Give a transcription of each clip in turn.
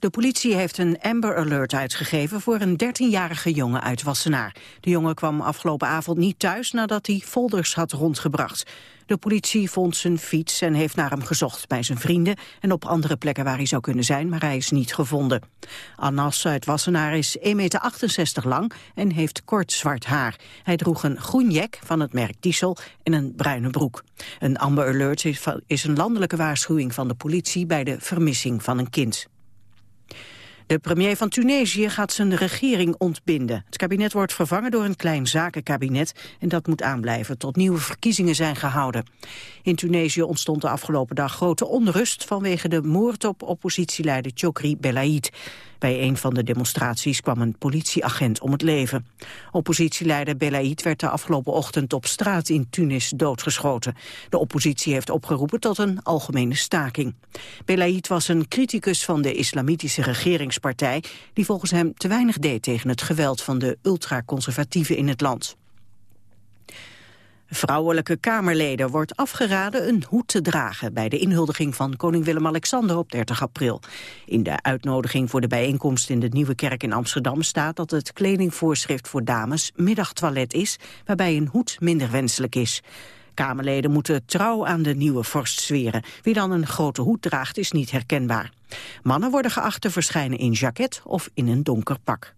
De politie heeft een Amber Alert uitgegeven voor een 13-jarige jongen uit Wassenaar. De jongen kwam afgelopen avond niet thuis nadat hij folders had rondgebracht. De politie vond zijn fiets en heeft naar hem gezocht bij zijn vrienden en op andere plekken waar hij zou kunnen zijn, maar hij is niet gevonden. Anas uit Wassenaar is 1,68 meter lang en heeft kort zwart haar. Hij droeg een groen jek van het merk Diesel en een bruine broek. Een Amber Alert is een landelijke waarschuwing van de politie bij de vermissing van een kind. De premier van Tunesië gaat zijn regering ontbinden. Het kabinet wordt vervangen door een klein zakenkabinet... en dat moet aanblijven tot nieuwe verkiezingen zijn gehouden. In Tunesië ontstond de afgelopen dag grote onrust... vanwege de moord op oppositieleider Chokri Belaid. Bij een van de demonstraties kwam een politieagent om het leven. Oppositieleider Belaid werd de afgelopen ochtend op straat in Tunis doodgeschoten. De oppositie heeft opgeroepen tot een algemene staking. Belaid was een criticus van de islamitische regeringspartij... die volgens hem te weinig deed tegen het geweld van de ultraconservatieven in het land. Vrouwelijke Kamerleden wordt afgeraden een hoed te dragen bij de inhuldiging van koning Willem-Alexander op 30 april. In de uitnodiging voor de bijeenkomst in de Nieuwe Kerk in Amsterdam staat dat het kledingvoorschrift voor dames middagtoilet is, waarbij een hoed minder wenselijk is. Kamerleden moeten trouw aan de nieuwe vorst zweren. Wie dan een grote hoed draagt is niet herkenbaar. Mannen worden geacht te verschijnen in jacket of in een donker pak.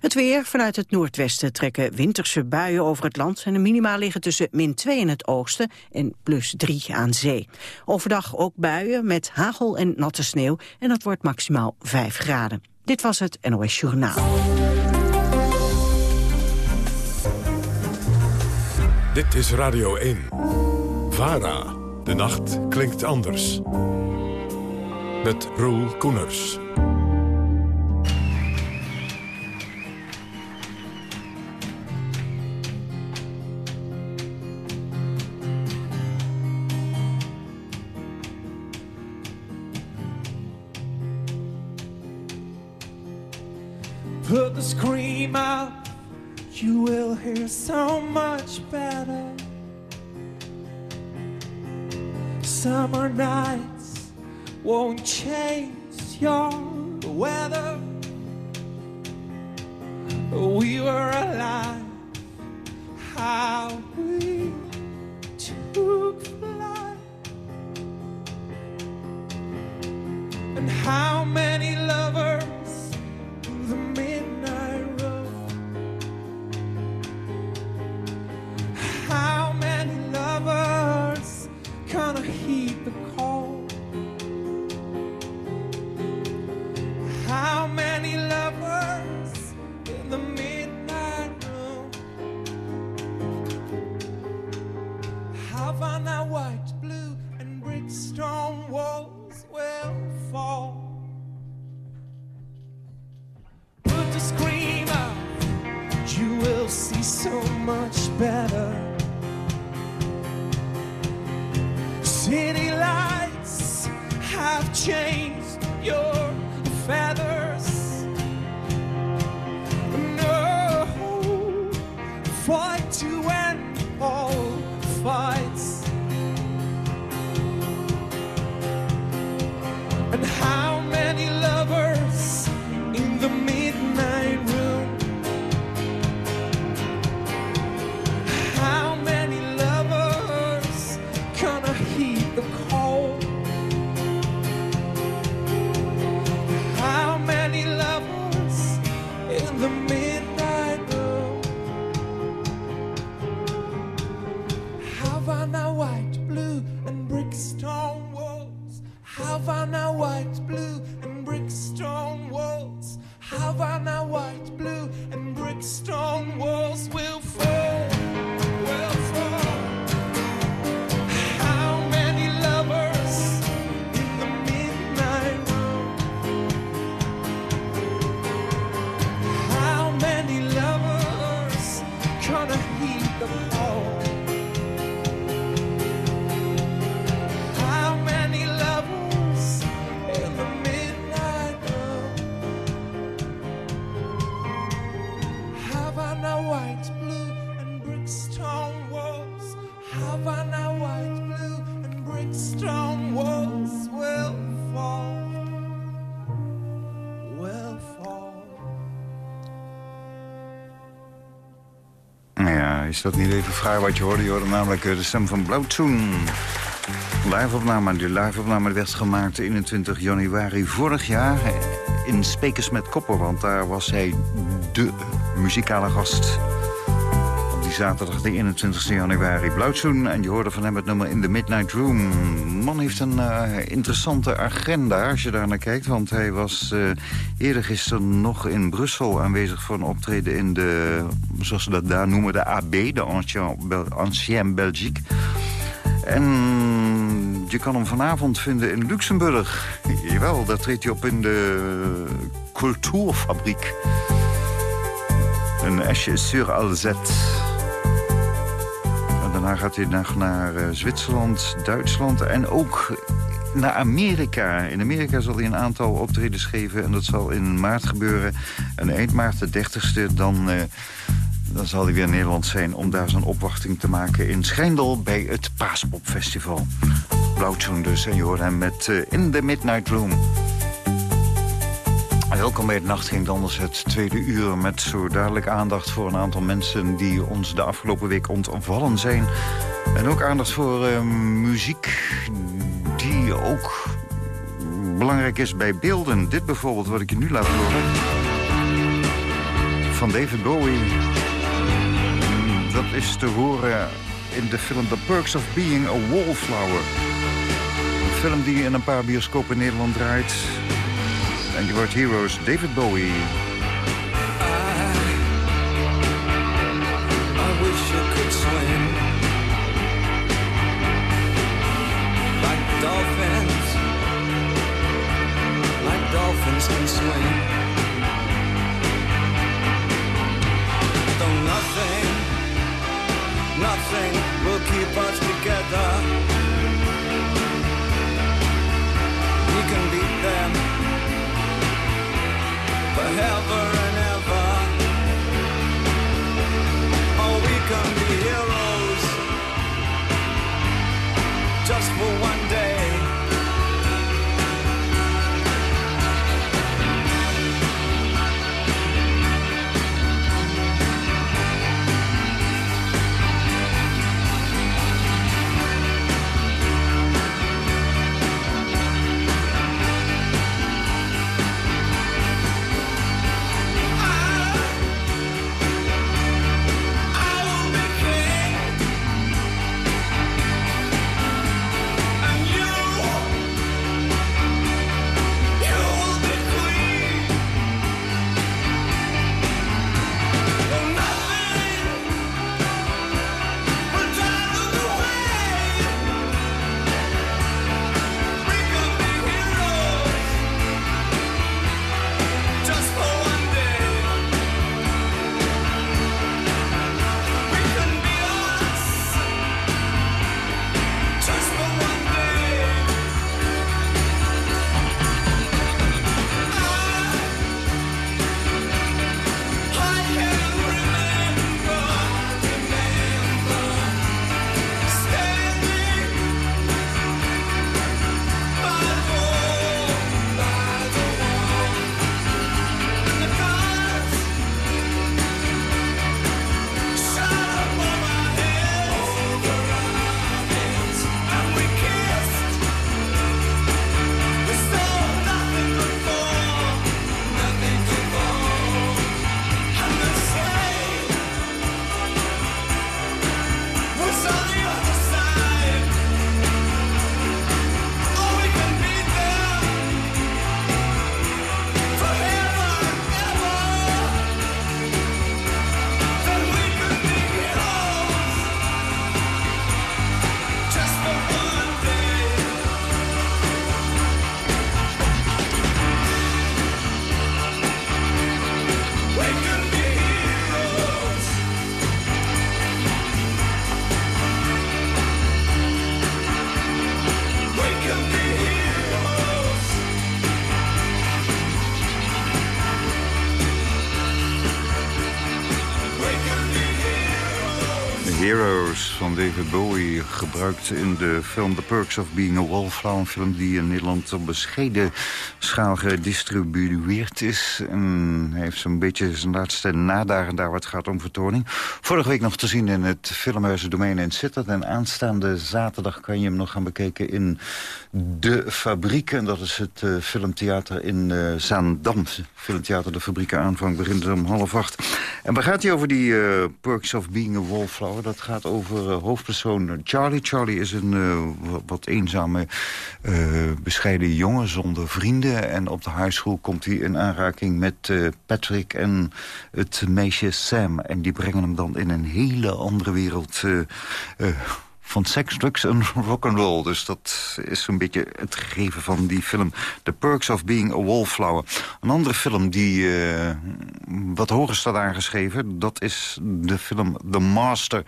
Het weer. Vanuit het noordwesten trekken winterse buien over het land. En de minima liggen tussen min 2 in het oosten en plus 3 aan zee. Overdag ook buien met hagel en natte sneeuw. En dat wordt maximaal 5 graden. Dit was het NOS Journaal. Dit is Radio 1. VARA. De nacht klinkt anders. Met Roel Koeners. Change is dat niet even fraai wat je hoorde? Je hoorde namelijk de stem van Blauwtsoen. Live-opname. Die live-opname werd gemaakt 21 januari vorig jaar... in Spekers met Koppen, want daar was hij de muzikale gast zaterdag de 21 januari. Blauwtsoen en je hoorde van hem het nummer In the Midnight Room. man heeft een uh, interessante agenda als je daar naar kijkt. Want hij was uh, eerder gisteren nog in Brussel aanwezig voor een optreden in de... zoals ze dat daar noemen, de AB, de Ancien, Belgique. En je kan hem vanavond vinden in Luxemburg. Jawel, daar treedt hij op in de Cultuurfabriek. Een Esche sur Alzette. Daarna gaat hij nog naar uh, Zwitserland, Duitsland en ook naar Amerika. In Amerika zal hij een aantal optredens geven en dat zal in maart gebeuren. En eind maart, de 30ste, dan, uh, dan zal hij weer in Nederland zijn... om daar zijn opwachting te maken in Schijndel bij het Paaspopfestival. Blauwtsoen dus, en je hoort hem met uh, In the Midnight Room. Welkom bij het ging anders het tweede uur... met zo dadelijk aandacht voor een aantal mensen... die ons de afgelopen week ontvallen zijn. En ook aandacht voor uh, muziek die ook belangrijk is bij beelden. Dit bijvoorbeeld, wat ik je nu laat horen. Van David Bowie. Dat is te horen in de film The Perks of Being a Wallflower. Een film die in een paar bioscopen in Nederland draait... En je wordt heroes David Bowie. I, I wish you could swim. Like dolphins. Like dolphins can swim. Though nothing Nothing will keep us together. We can beat them forever and ever. Oh, we can be heroes just for one day. Gebruikt in de film The Perks of Being a Wallflower... een film die in Nederland op bescheiden schaal gedistribueerd is. En heeft zo'n beetje zijn laatste nadagen daar wat gaat om vertoning. Vorige week nog te zien in het Filmhuis Domein in Sittard. En aanstaande zaterdag kan je hem nog gaan bekijken in De Fabriek. En dat is het uh, filmtheater in uh, Zaandam. Filmtheater De Fabriek aanvang begint om half acht. En waar gaat hij over die uh, Perks of Being a Wallflower? Dat gaat over hoofdpersoon Charlie. Charlie is een wat eenzame, bescheiden jongen zonder vrienden. En op de high school komt hij in aanraking met Patrick en het meisje Sam. En die brengen hem dan in een hele andere wereld van seks, drugs en rock'n'roll. Dus dat is zo'n beetje het gegeven van die film The Perks of Being a Wallflower. Een andere film die uh, wat hoger staat aangeschreven... dat is de film The Master,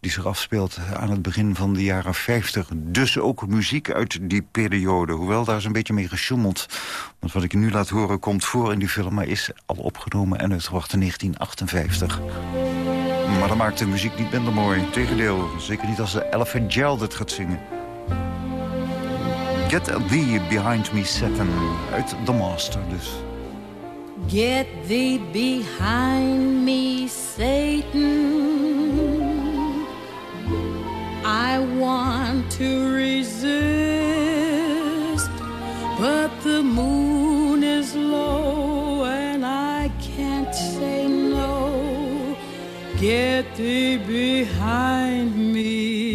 die zich afspeelt aan het begin van de jaren 50. Dus ook muziek uit die periode. Hoewel daar is een beetje mee gesjoemeld. Want wat ik nu laat horen komt voor in die film... maar is al opgenomen en uitgebracht in 1958. Maar dat maakt de muziek niet minder mooi. Tegendeel, zeker niet als de Elephant Gel dit gaat zingen. Get thee behind me, Satan. Uit The Master dus. Get thee behind me, Satan. I want to resist, Get thee behind me.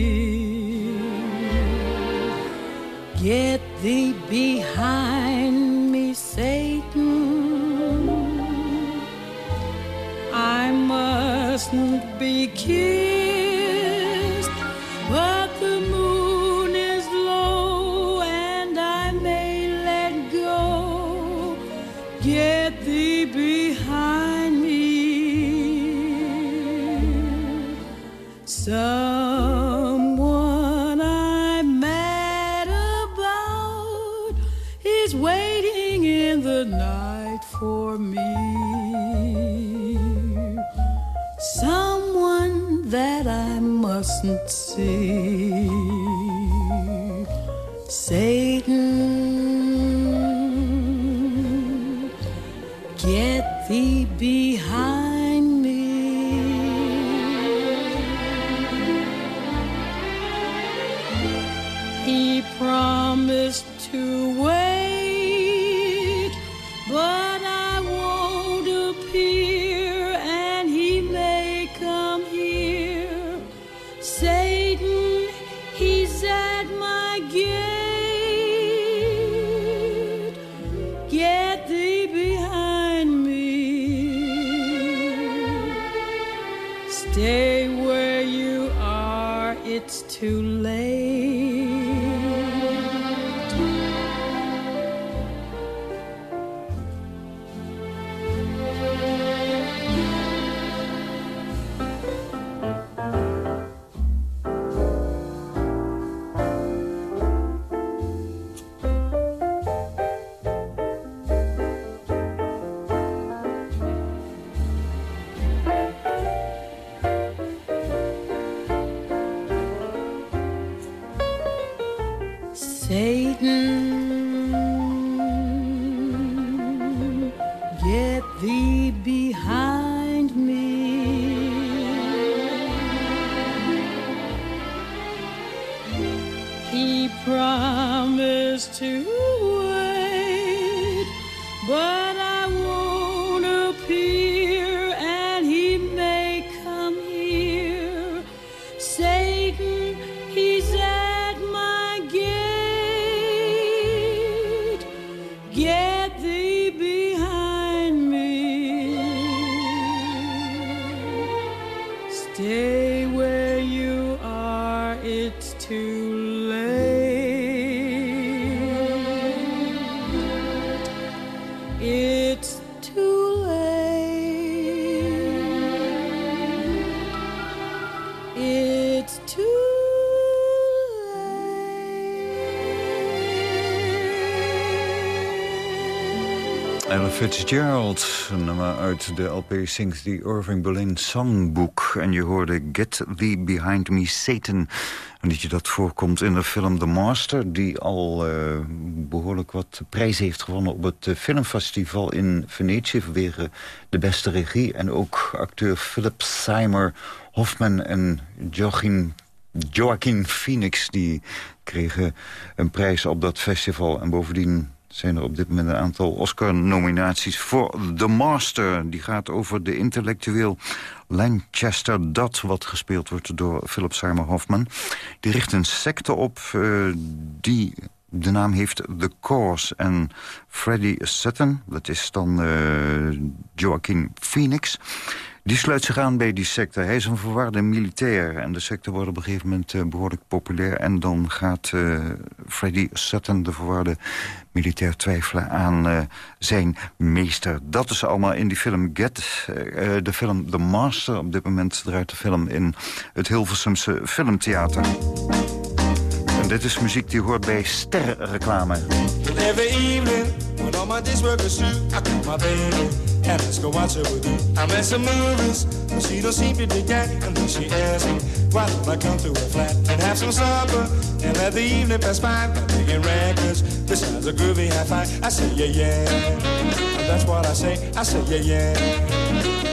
Stay where you are, it's too late. Fitzgerald, een nummer uit de LP Sings the Irving Berlin Songbook. En je hoorde Get Thee Behind Me Satan. Een liedje dat voorkomt in de film The Master... die al uh, behoorlijk wat prijzen heeft gewonnen op het uh, filmfestival in Venetië... vanwege de beste regie. En ook acteur Philip Seymour Hoffman en Joachim, Joaquin Phoenix... die kregen een prijs op dat festival. En bovendien zijn er op dit moment een aantal Oscar-nominaties voor The Master. Die gaat over de intellectueel Lanchester Dat... wat gespeeld wordt door Philip Seymour Hoffman. Die richt een secte op uh, die de naam heeft The Cause. En Freddie Sutton, dat is dan uh, Joaquin Phoenix... Die sluit zich aan bij die secte. Hij is een verwarde militair. En de secte wordt op een gegeven moment uh, behoorlijk populair. En dan gaat uh, Freddy Sutton, de verwarde militair, twijfelen aan uh, zijn meester. Dat is allemaal in die film Get. de film The Master. Op dit moment draait de film in het Hilversumse Filmtheater. En dit is muziek die hoort bij sterrenreclame. When all my days work is I call my baby and let's go watch her with you. I met some movies, but she don't seem to dig that. And then she asks me, why don't I come to her flat and have some supper and let the evening pass by by picking records. Sounds a groovy high five. I say yeah yeah, and that's what I say. I say yeah yeah.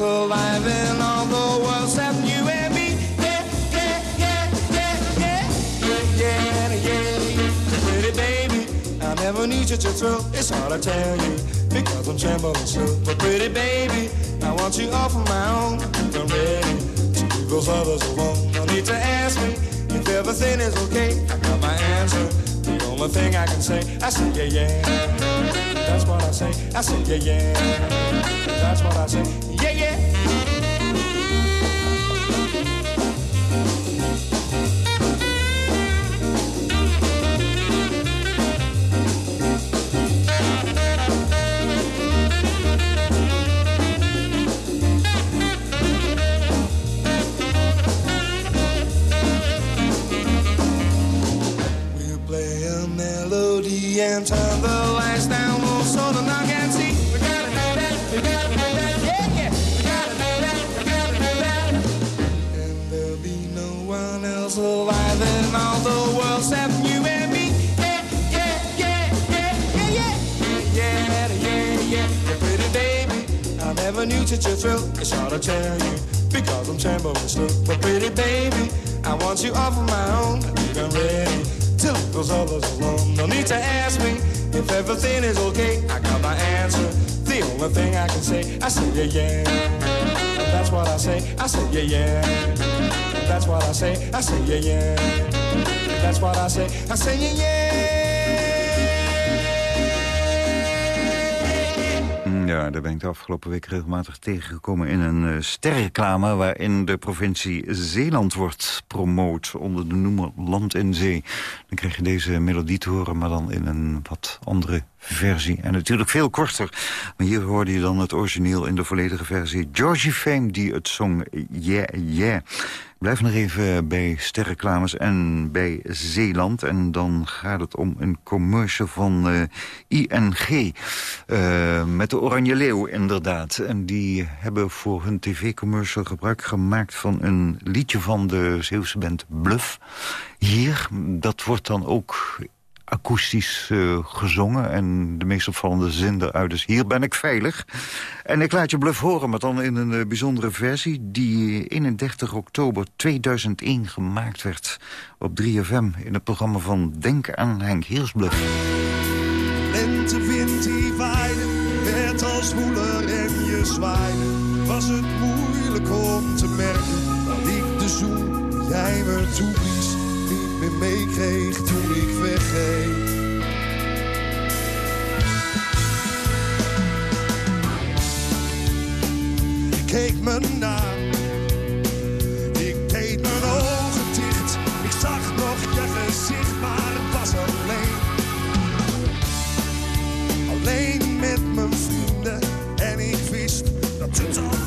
else alive in all the world except you and me. Yeah, yeah, yeah, yeah, yeah, yeah, yeah, yeah. Pretty baby, I never need you to thrill. It's hard to tell you because I'm trembling still. But pretty baby, I want you all for my own. I'm ready to leave those others alone. No need to ask me if everything is okay. I got my answer The only thing I can say, I say yeah yeah. That's what I say, I say yeah yeah. That's what I say, yeah yeah. Never knew such a thrill. It's hard to tell you because I'm trembling slow. But pretty baby, I want you all for my own. I think I'm ready till those others alone. No need to ask me if everything is okay. I got my answer. The only thing I can say, I say yeah yeah. That's what I say. I say yeah yeah. That's what I say. I say yeah yeah. That's what I say. I say yeah yeah. Ja, daar ben ik de afgelopen week regelmatig tegengekomen in een uh, sterreclame... waarin de provincie Zeeland wordt promoot onder de noemer Land en Zee. Dan krijg je deze melodie te horen, maar dan in een wat andere versie. En natuurlijk veel korter. Maar hier hoorde je dan het origineel in de volledige versie. Georgie Fame die het zong Yeah Yeah. Blijf nog even bij sterreclames en bij Zeeland. En dan gaat het om een commercial van uh, ING. Uh, met de Oranje Leeuw inderdaad. En die hebben voor hun tv-commercial gebruik gemaakt... van een liedje van de Zeeuwse band Bluff. Hier, dat wordt dan ook akoestisch uh, gezongen. En de meest opvallende zin eruit is... hier ben ik veilig. En ik laat je bluff horen, maar dan in een uh, bijzondere versie... die 31 oktober 2001 gemaakt werd op 3FM... in het programma van Denk aan Henk Heersbluff. Lentewind die werd als woeler en je zwaaide. Was het moeilijk om te merken dat ik de zoen jij me meer meekreeg toen ik wegging. Je keek me na. Ik deed mijn ogen dicht. Ik zag nog je gezicht, maar het was alleen. Alleen met mijn vrienden. En ik wist dat het al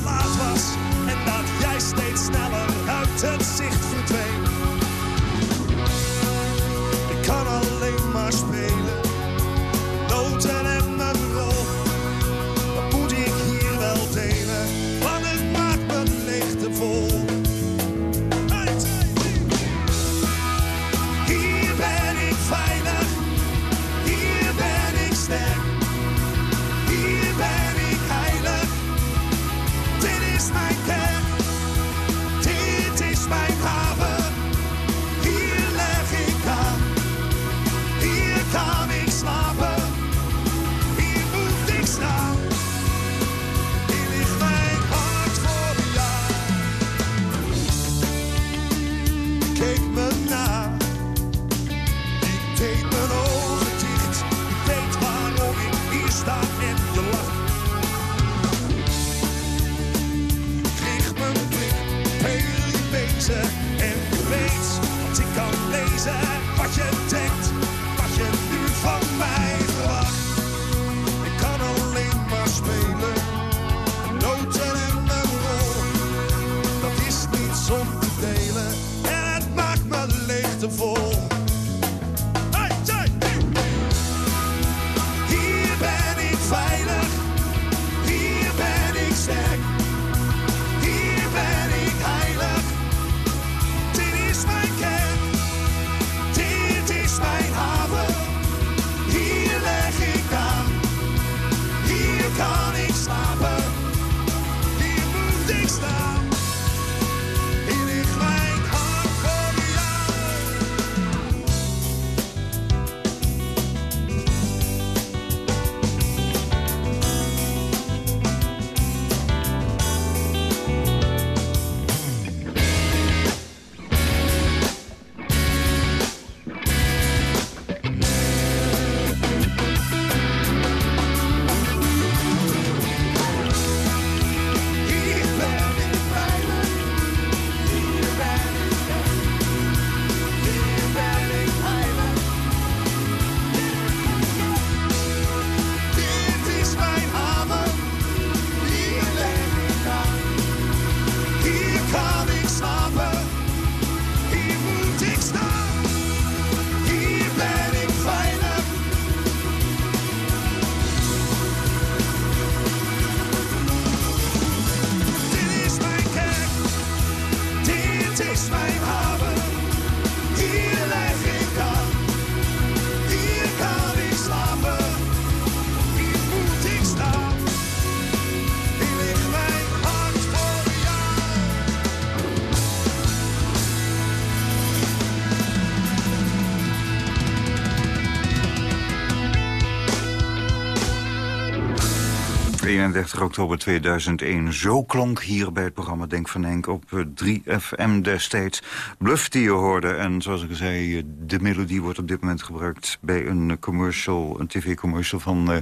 31 oktober 2001. Zo klonk hier bij het programma Denk van Henk op eh, 3FM destijds. Bluff die je hoorde. En zoals ik zei, eh, de melodie wordt op dit moment gebruikt... bij een commercial, een tv-commercial van eh,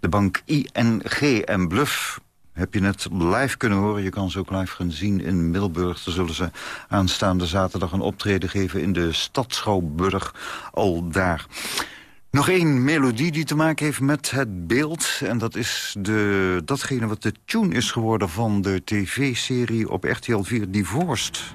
de bank ING. En Bluff heb je net live kunnen horen. Je kan ze ook live gaan zien in Middelburg. Dan zullen ze aanstaande zaterdag een optreden geven... in de stad Schouwburg, al daar. Nog één melodie die te maken heeft met het beeld. En dat is de, datgene wat de tune is geworden van de tv-serie op RTL 4 Divorced.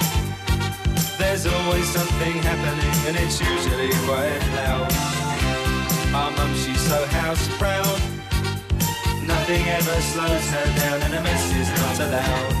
there's always something happening and it's usually quite loud. Our mum, she's so house proud. Nothing ever slows her down and a mess is not allowed.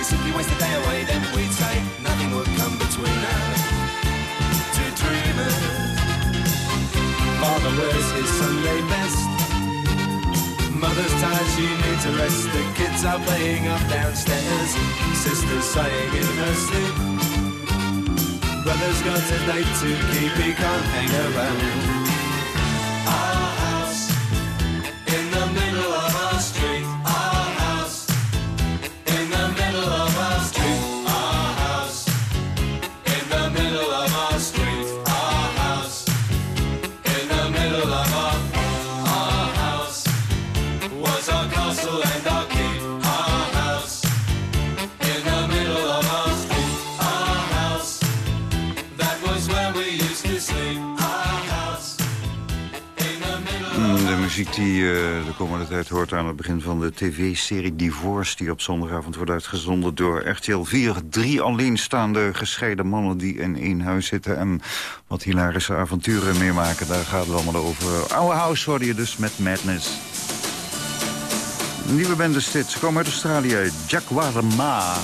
How we simply waste the day away. Then we'd say nothing would come between us. Two dreamers. Father wears his Sunday best. Mother's tired, she needs a rest. The kids are playing up downstairs. Sister's sighing in her sleep. Brother's got a date to keep, he can't hang around. Die je de komende tijd hoort aan het begin van de tv-serie Divorce... die op zondagavond wordt uitgezonden door RTL 4. Drie alleenstaande gescheiden mannen die in één huis zitten... en wat hilarische avonturen meemaken. Daar gaat het allemaal over. Oude House hoorde je dus met Madness. Nieuwe band is dit. Ze komen uit Australië. Jaguar Ma.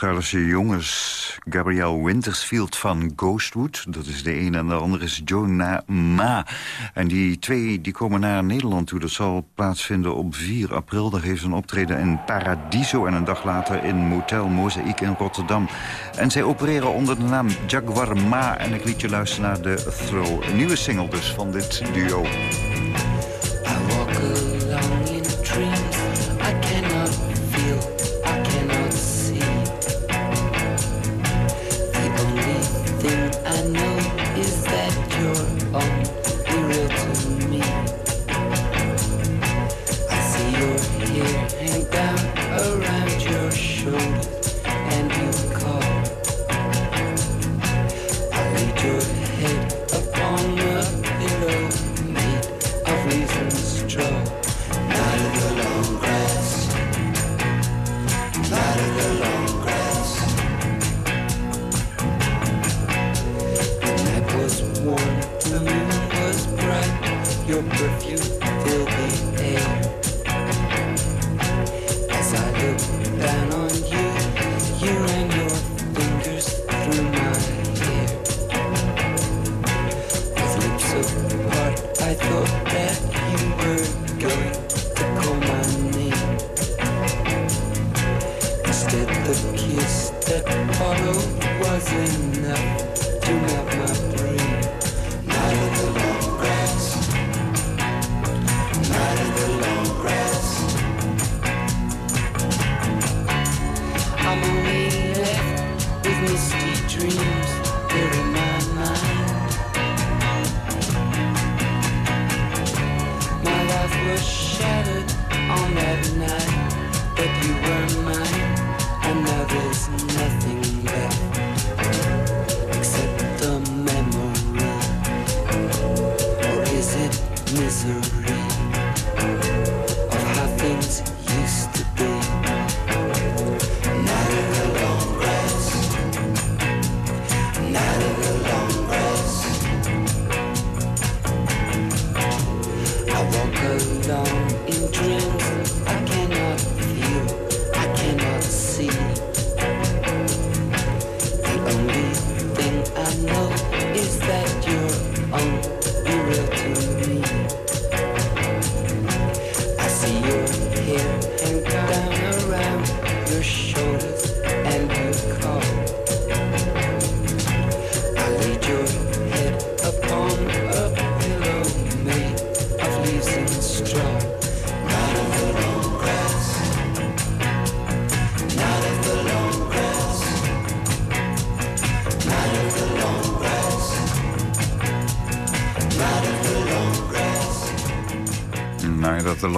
Australische jongens. Gabrielle Wintersfield van Ghostwood, dat is de een. En de andere is Jonah Ma. En die twee die komen naar Nederland toe. Dat zal plaatsvinden op 4 april. Daar heeft ze een optreden in Paradiso. En een dag later in Motel Mozaïek in Rotterdam. En zij opereren onder de naam Jaguar Ma. En ik liet je luisteren naar de Throw. Een nieuwe single dus van dit duo.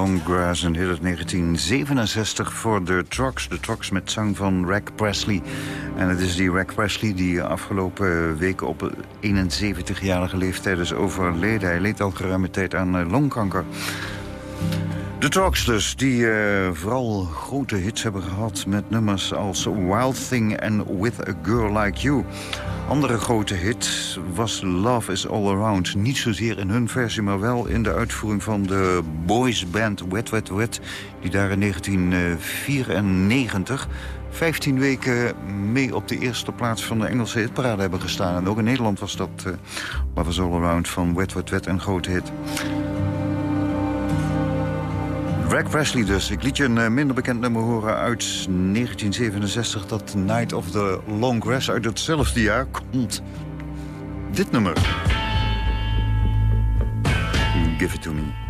Night of the Long Grass, een hit uit 1967 voor de Trucks. De Trucks met zang van Rack Presley. En het is die Rack Presley die afgelopen weken op 71-jarige leeftijd is overleden. Hij leed al geruime tijd aan eh, longkanker. De Trucks dus, die eh, vooral grote hits hebben gehad... met nummers als Wild Thing en With a Girl Like You. Andere grote hit was Love is All Around. Niet zozeer in hun versie, maar wel in de uitvoering van de boys band Wet Wet Wet... die daar in 1994 15 weken mee op de eerste plaats van de Engelse hitparade hebben gestaan. En ook in Nederland was dat uh, Love is All Around van Wet Wet Wet een grote hit. Rack Presley dus. Ik liet je een uh, minder bekend nummer horen uit 1967... dat Night of the Long Grass uit hetzelfde jaar komt. Dit nummer. Give it to me.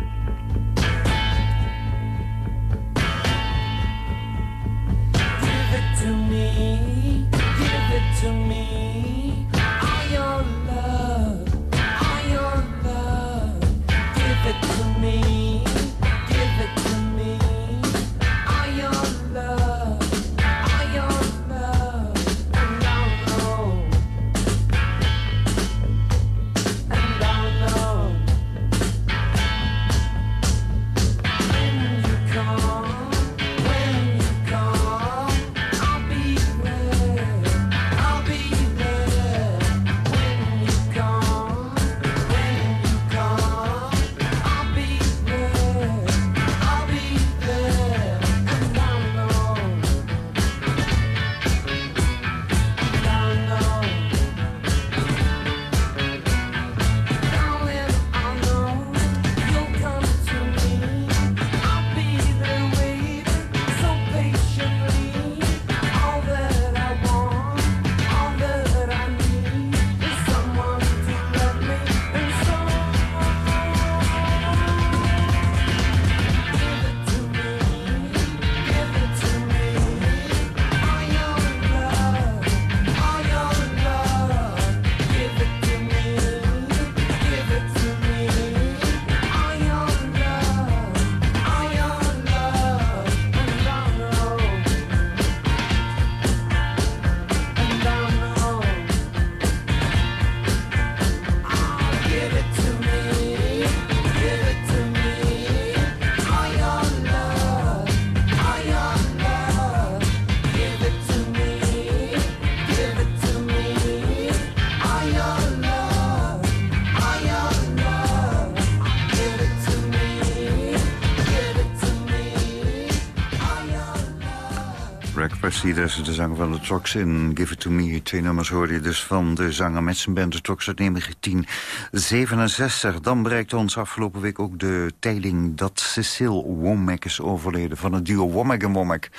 Is de zanger van de Trox in Give It To Me. Twee nummers hoorde je dus van de zanger met zijn band de Trox uit 1967. Dan bereikte ons afgelopen week ook de tijding dat Cecile Womack is overleden... van het duo Womack en Womack.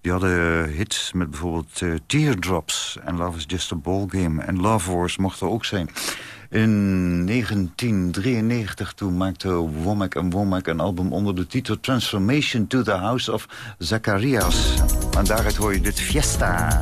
Die hadden hits met bijvoorbeeld uh, Teardrops en Love is Just a Ball Game. En Love Wars mocht er ook zijn. In 1993 toen maakte Womack en Womack een album onder de titel Transformation to the House of Zacharias. En daaruit hoor je dit Fiesta.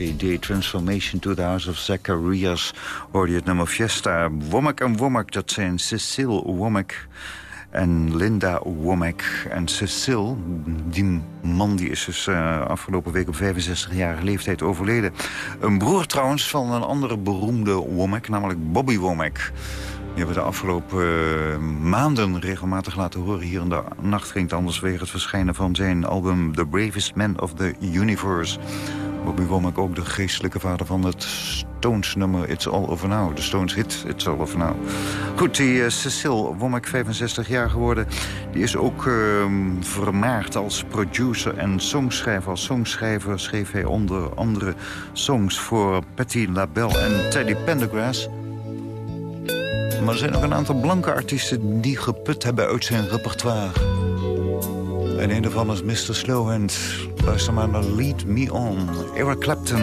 CD Transformation to the House of Zacharias... hoorde je het nummer Fiesta. Womack en Womack, dat zijn Cecile Womack en Linda Womack. En Cecile, die man die is dus uh, afgelopen week op 65-jarige leeftijd overleden. Een broer trouwens van een andere beroemde Womack, namelijk Bobby Womack... Die hebben we de afgelopen uh, maanden regelmatig laten horen. Hier in de nacht ging anders weer het verschijnen van zijn album The Bravest Man of the Universe. Bobby Womack ook de geestelijke vader van het Stones nummer It's All Over Now. De Stones hit It's All Over Now. Goed, die uh, Cecile Womack, 65 jaar geworden... die is ook uh, vermaard als producer en songschrijver. Als songschrijver schreef hij onder andere songs voor Patti LaBelle en Teddy Pendergrass... Maar er zijn ook een aantal blanke artiesten die geput hebben uit zijn repertoire. En een daarvan is Mr. Slowhand. Luister maar naar Lead Me On, Eric Clapton.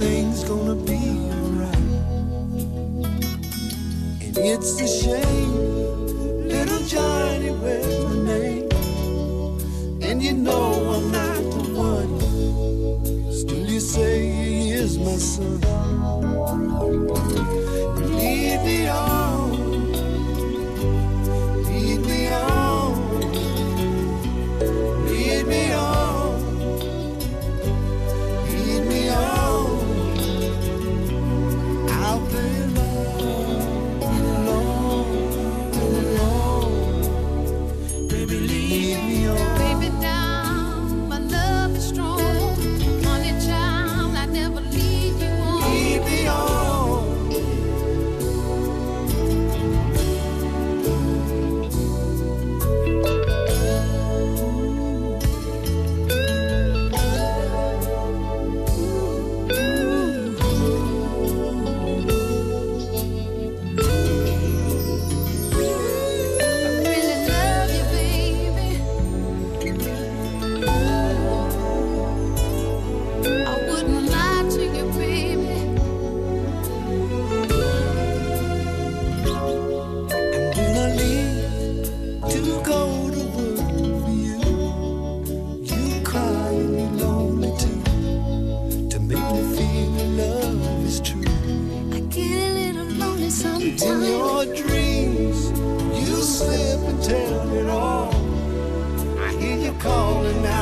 Everything's gonna be alright. And it's a shame, calling out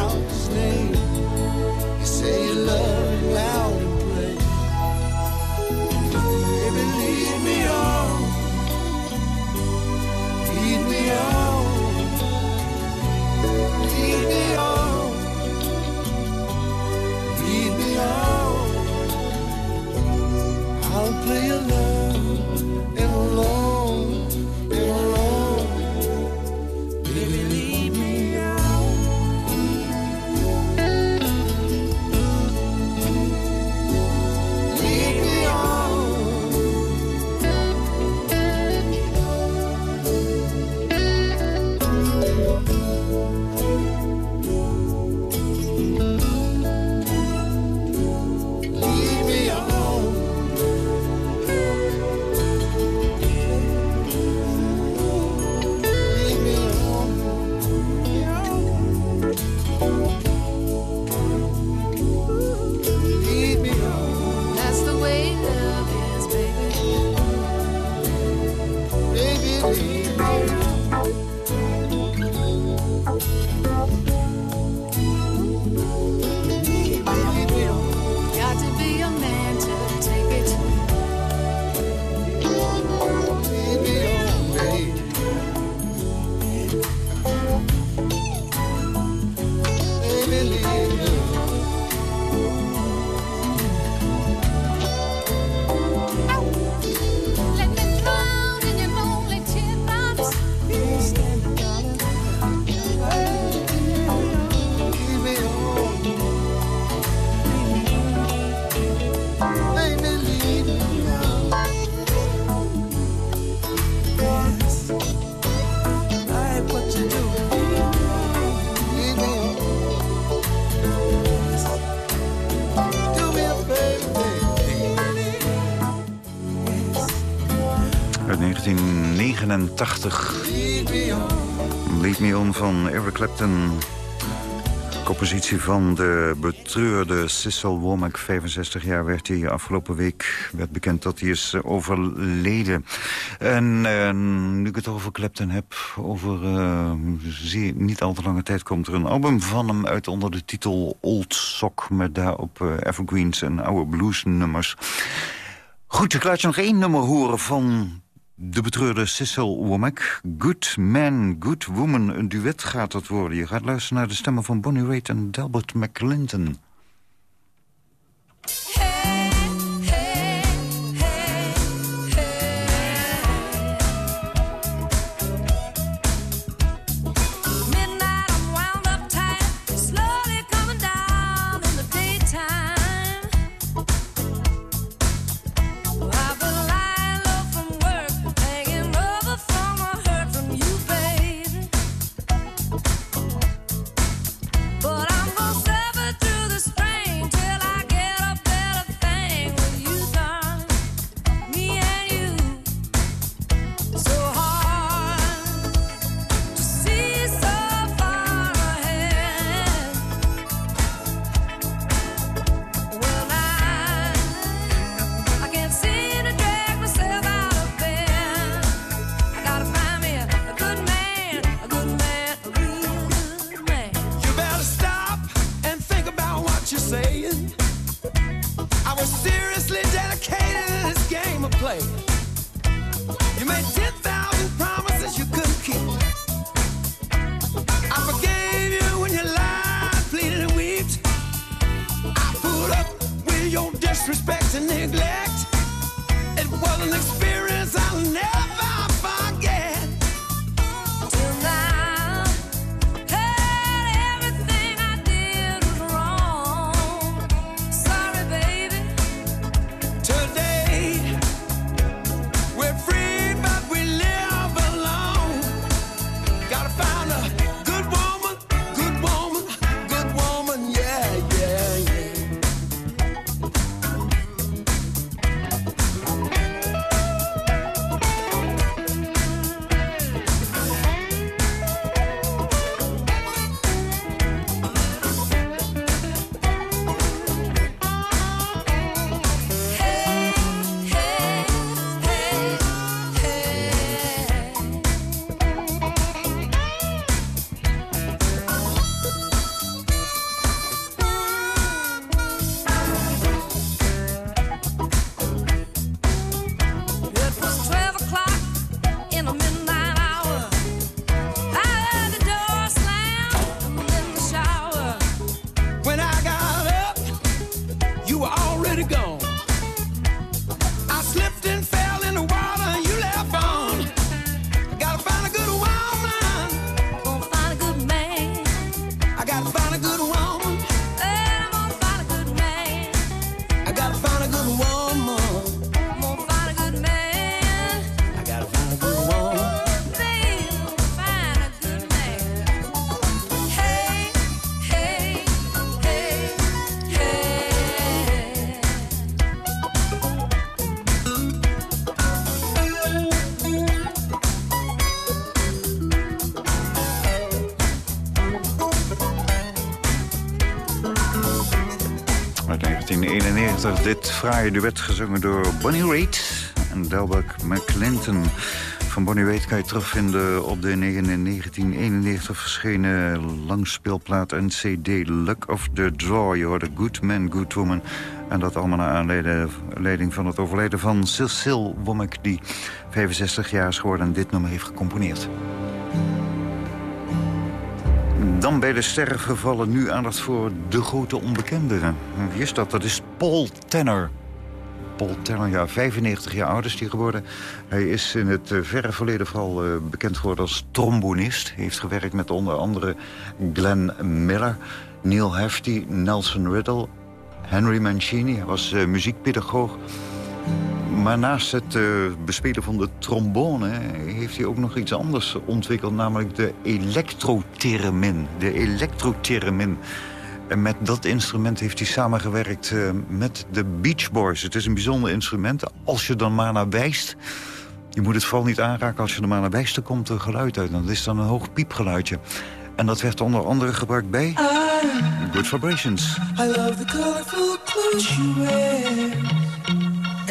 1989. Lead Me On van Eric Clapton. Compositie van de betreurde Cecil Womack, 65 jaar werd hij afgelopen week. werd bekend dat hij is eh, overleden. En eh, nu ik het over Clapton heb, over zie, niet al te lange tijd komt er een album van hem uit onder de titel Old Sock. Met daarop uh, evergreens en oude bluesnummers. Goed, ik laat je nog één nummer horen van de betreurde Cecil Womack. Good Man, Good Woman, een duet gaat dat worden. Je gaat luisteren naar de stemmen van Bonnie Raitt en Delbert McClinton. 1991, dit fraaie duet gezongen door Bonnie Raitt en Delbert McClinton. Van Bonnie Raitt kan je terugvinden op de in 1991 verschenen langspeelplaat en cd Luck of the Draw. Je hoorde Good Man, Good Woman. En dat allemaal naar aanleiding van het overlijden van Cecil Womack... die 65 jaar is geworden en dit nummer heeft gecomponeerd. Dan bij de sterrengevallen nu aandacht voor de grote onbekende. Wie is dat? Dat is Paul Tanner. Paul Tanner, ja, 95 jaar oud is hij geworden. Hij is in het eh, verre verleden vooral eh, bekend geworden als trombonist. Hij heeft gewerkt met onder andere Glenn Miller, Neil Hefti, Nelson Riddle... Henry Mancini, hij was eh, muziekpedagoog. Maar naast het eh, bespelen van de trombone heeft hij ook nog iets anders ontwikkeld, namelijk de elektrotheremin. De elektrotheremin. En met dat instrument heeft hij samengewerkt eh, met de Beach Boys. Het is een bijzonder instrument. Als je dan maar naar wijst, Je moet het vooral niet aanraken als je er maar naar wijste komt er geluid uit. Dat is dan een hoog piepgeluidje. En dat werd onder andere gebruikt bij Good Vibrations. I love the colorful clothes she wears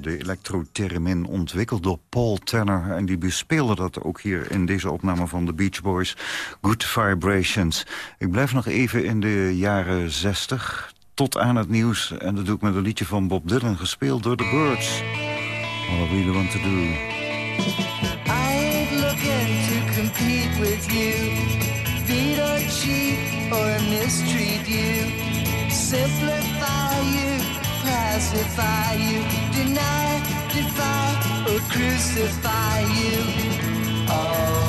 De elektrotheremin, ontwikkeld door Paul Tanner. En die bespeelde dat ook hier in deze opname van de Beach Boys. Good Vibrations. Ik blijf nog even in de jaren 60 tot aan het nieuws. En dat doe ik met een liedje van Bob Dylan, gespeeld door The Birds. All really want to do. I ain't looking to compete with you. Beat or cheat or mistreat you. You, pacify you. Deny, defy or crucify you. All